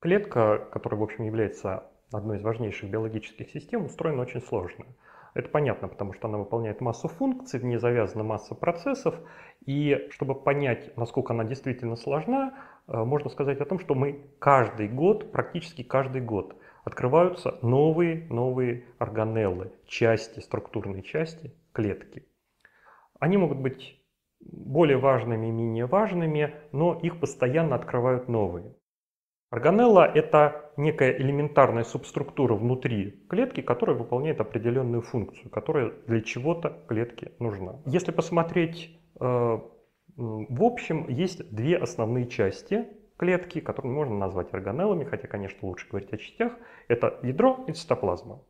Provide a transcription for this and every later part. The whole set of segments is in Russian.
Клетка, которая, в общем, является одной из важнейших биологических систем, устроена очень сложно. Это понятно, потому что она выполняет массу функций, в ней завязана масса процессов. И чтобы понять, насколько она действительно сложна, э, можно сказать о том, что мы каждый год, практически каждый год, открываются новые, новые органеллы, части, структурные части клетки. Они могут быть более важными менее важными, но их постоянно открывают новые. Органелла – это некая элементарная субструктура внутри клетки, которая выполняет определенную функцию, которая для чего-то клетке нужна. Если посмотреть э, в общем, есть две основные части клетки, которые можно назвать органеллами, хотя, конечно, лучше говорить о частях. Это ядро и цитоплазма.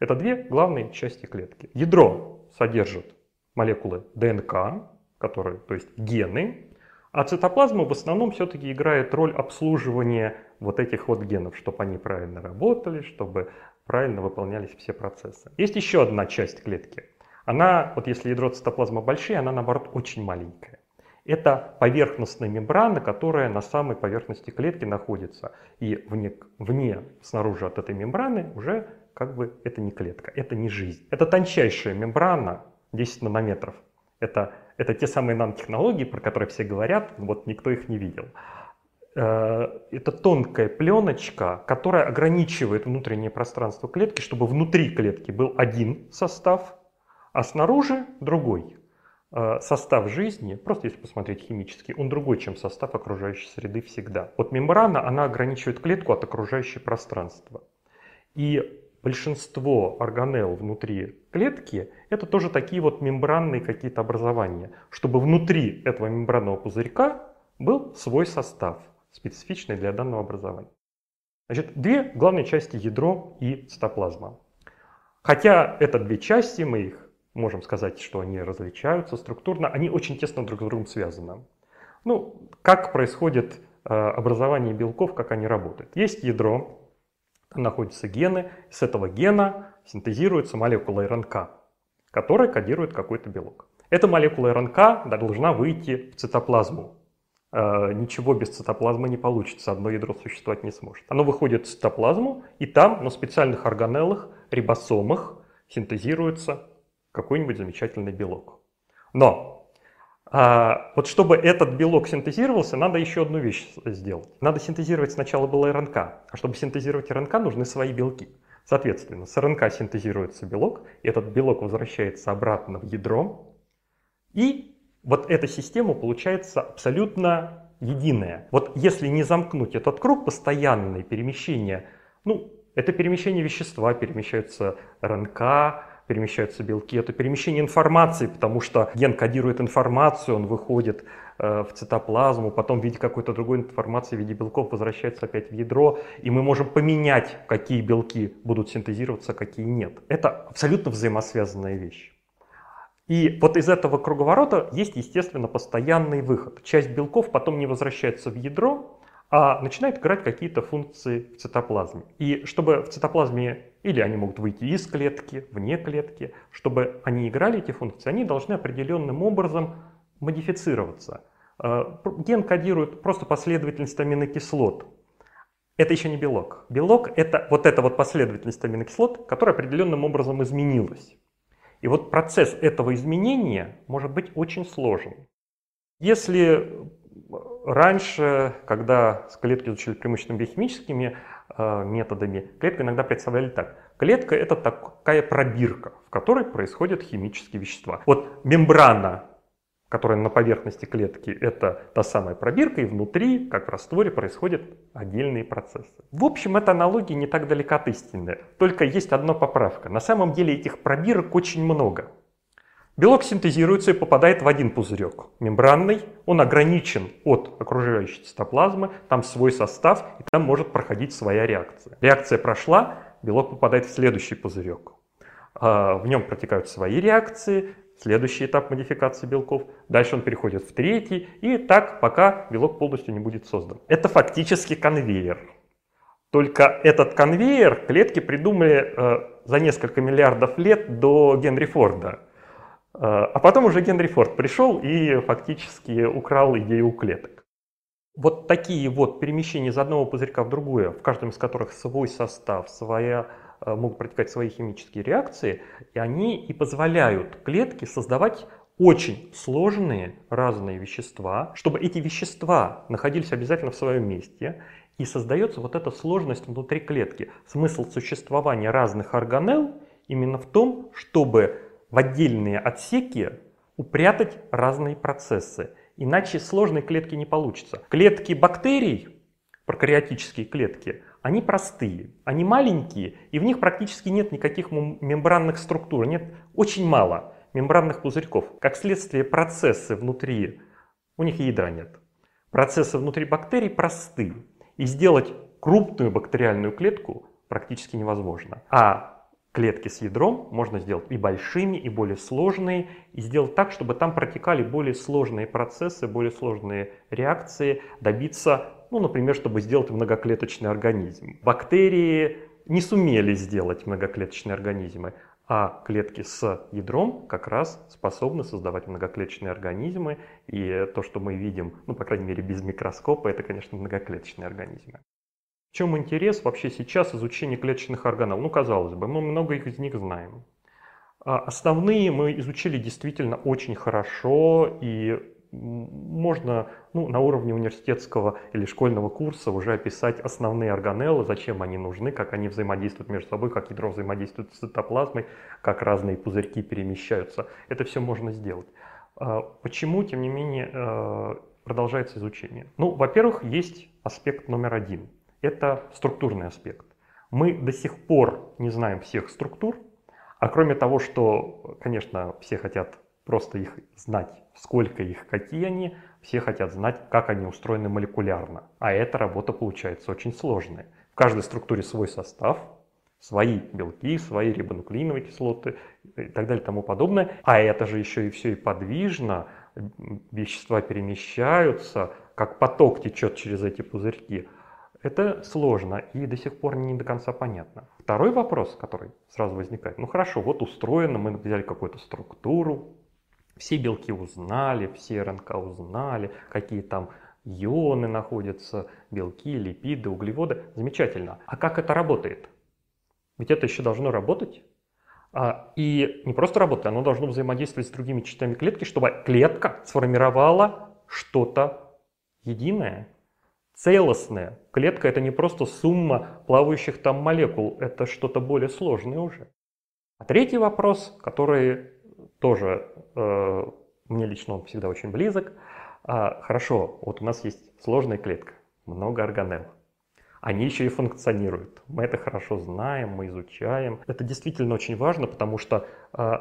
Это две главные части клетки. Ядро содержит молекулы ДНК, которые, то есть гены, а цитоплазма в основном все-таки играет роль обслуживания вот этих вот генов, чтобы они правильно работали, чтобы правильно выполнялись все процессы. Есть еще одна часть клетки. Она, вот если ядро цитоплазма большие, она наоборот очень маленькая. Это поверхностная мембрана, которая на самой поверхности клетки находится. И вне, вне, снаружи от этой мембраны уже как бы это не клетка, это не жизнь. Это тончайшая мембрана, 10 нанометров. Это это те самые нанотехнологии, про которые все говорят, вот никто их не видел. Э, это тонкая пленочка, которая ограничивает внутреннее пространство клетки, чтобы внутри клетки был один состав, а снаружи другой. Э, состав жизни, просто если посмотреть химически, он другой, чем состав окружающей среды всегда. Вот мембрана, она ограничивает клетку от окружающего пространства. И большинство органелл внутри клетки – это тоже такие вот мембранные какие-то образования, чтобы внутри этого мембранного пузырька был свой состав, специфичный для данного образования. Значит, две главные части – ядро и цитоплазма. Хотя это две части, мы их можем сказать, что они различаются структурно, они очень тесно друг с другом связаны. Ну, как происходит э, образование белков, как они работают. Есть ядро, там находятся гены, с этого гена синтезируется молекула РНК, которая кодирует какой-то белок. Эта молекула РНК должна выйти в цитоплазму. Э, ничего без цитоплазмы не получится, одно ядро существовать не сможет. Оно выходит в цитоплазму, и там на специальных органеллах, рибосомах синтезируется какой-нибудь замечательный белок. Но а, вот чтобы этот белок синтезировался, надо еще одну вещь сделать. Надо синтезировать сначала было РНК, а чтобы синтезировать РНК, нужны свои белки. Соответственно, с РНК синтезируется белок, этот белок возвращается обратно в ядро, и вот эта система получается абсолютно единая. Вот если не замкнуть этот круг, постоянное перемещение, ну, это перемещение вещества, перемещаются РНК, перемещаются белки, это перемещение информации, потому что ген кодирует информацию, он выходит э, в цитоплазму, потом в виде какой-то другой информации, в виде белков возвращается опять в ядро, и мы можем поменять, какие белки будут синтезироваться, какие нет. Это абсолютно взаимосвязанная вещь. И вот из этого круговорота есть, естественно, постоянный выход. Часть белков потом не возвращается в ядро, а начинает играть какие-то функции в цитоплазме. И чтобы в цитоплазме, или они могут выйти из клетки, вне клетки, чтобы они играли эти функции, они должны определенным образом модифицироваться. Э, ген кодирует просто последовательность аминокислот. Это еще не белок. Белок — это вот эта вот последовательность аминокислот, которая определенным образом изменилась. И вот процесс этого изменения может быть очень сложен. Если Раньше, когда клетки изучали преимущественно биохимическими э, методами, клетку иногда представляли так. Клетка это такая пробирка, в которой происходят химические вещества. Вот мембрана, которая на поверхности клетки, это та самая пробирка, и внутри, как в растворе, происходят отдельные процессы. В общем, эта аналогия не так далека от истины. Только есть одна поправка. На самом деле этих пробирок очень много. Белок синтезируется и попадает в один пузырек, мембранный. Он ограничен от окружающей цитоплазмы, там свой состав, и там может проходить своя реакция. Реакция прошла, белок попадает в следующий пузырек. А, в нем протекают свои реакции, следующий этап модификации белков, дальше он переходит в третий, и так, пока белок полностью не будет создан. Это фактически конвейер. Только этот конвейер клетки придумали э, за несколько миллиардов лет до Генри Форда. А, а потом уже Генри Форд пришел и фактически украл идею клеток. Вот такие вот перемещения из одного пузырька в другое, в каждом из которых свой состав, своя, э, могут протекать свои химические реакции, и они и позволяют клетке создавать очень сложные разные вещества, чтобы эти вещества находились обязательно в своем месте, и создается вот эта сложность внутри клетки. Смысл существования разных органелл именно в том, чтобы в отдельные отсеки упрятать разные процессы. Иначе сложной клетки не получится. Клетки бактерий, прокариотические клетки, они простые, они маленькие, и в них практически нет никаких мембранных структур, нет очень мало мембранных пузырьков. Как следствие, процессы внутри, у них ядра нет. Процессы внутри бактерий просты, и сделать крупную бактериальную клетку практически невозможно. А клетки с ядром можно сделать и большими, и более сложные, и сделать так, чтобы там протекали более сложные процессы, более сложные реакции, добиться, ну, например, чтобы сделать многоклеточный организм. Бактерии не сумели сделать многоклеточные организмы, а клетки с ядром как раз способны создавать многоклеточные организмы, и то, что мы видим, ну, по крайней мере, без микроскопа, это, конечно, многоклеточные организмы. В чем интерес вообще сейчас изучения клеточных органов? Ну, казалось бы, мы много из них знаем. А основные мы изучили действительно очень хорошо, и можно ну, на уровне университетского или школьного курса уже описать основные органеллы, зачем они нужны, как они взаимодействуют между собой, как ядро взаимодействует с цитоплазмой, как разные пузырьки перемещаются. Это все можно сделать. А почему, тем не менее, э, продолжается изучение? Ну, во-первых, есть аспект номер один – это структурный аспект. Мы до сих пор не знаем всех структур, а кроме того, что, конечно, все хотят просто их знать, сколько их, какие они, все хотят знать, как они устроены молекулярно. А эта работа получается очень сложная. В каждой структуре свой состав, свои белки, свои рибонуклеиновые кислоты и так далее и тому подобное. А это же еще и все и подвижно, вещества перемещаются, как поток течет через эти пузырьки. Это сложно и до сих пор не до конца понятно. Второй вопрос, который сразу возникает. Ну хорошо, вот устроено, мы взяли какую-то структуру, все белки узнали, все РНК узнали, какие там ионы находятся, белки, липиды, углеводы. Замечательно. А как это работает? Ведь это еще должно работать. А, и не просто работать, оно должно взаимодействовать с другими частями клетки, чтобы клетка сформировала что-то единое, целостная. Клетка это не просто сумма плавающих там молекул, это что-то более сложное уже. А третий вопрос, который тоже э, мне лично он всегда очень близок. А, хорошо, вот у нас есть сложная клетка, много органелл. Они еще и функционируют. Мы это хорошо знаем, мы изучаем. Это действительно очень важно, потому что э,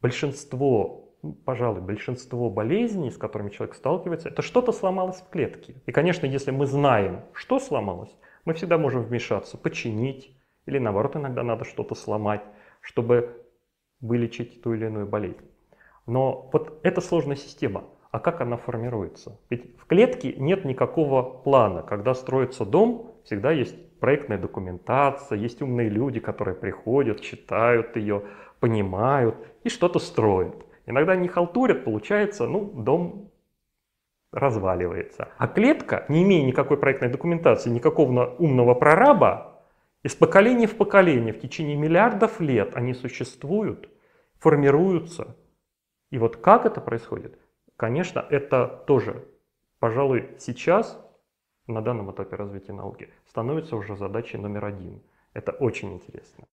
большинство пожалуй, большинство болезней, с которыми человек сталкивается, это что-то сломалось в клетке. И, конечно, если мы знаем, что сломалось, мы всегда можем вмешаться, починить, или наоборот, иногда надо что-то сломать, чтобы вылечить ту или иную болезнь. Но вот это сложная система. А как она формируется? Ведь в клетке нет никакого плана. Когда строится дом, всегда есть проектная документация, есть умные люди, которые приходят, читают ее, понимают и что-то строят. Иногда не халтурят, получается, ну, дом разваливается. А клетка, не имея никакой проектной документации, никакого умного прораба, из поколения в поколение, в течение миллиардов лет они существуют, формируются. И вот как это происходит? Конечно, это тоже, пожалуй, сейчас, на данном этапе развития науки, становится уже задачей номер один. Это очень интересно.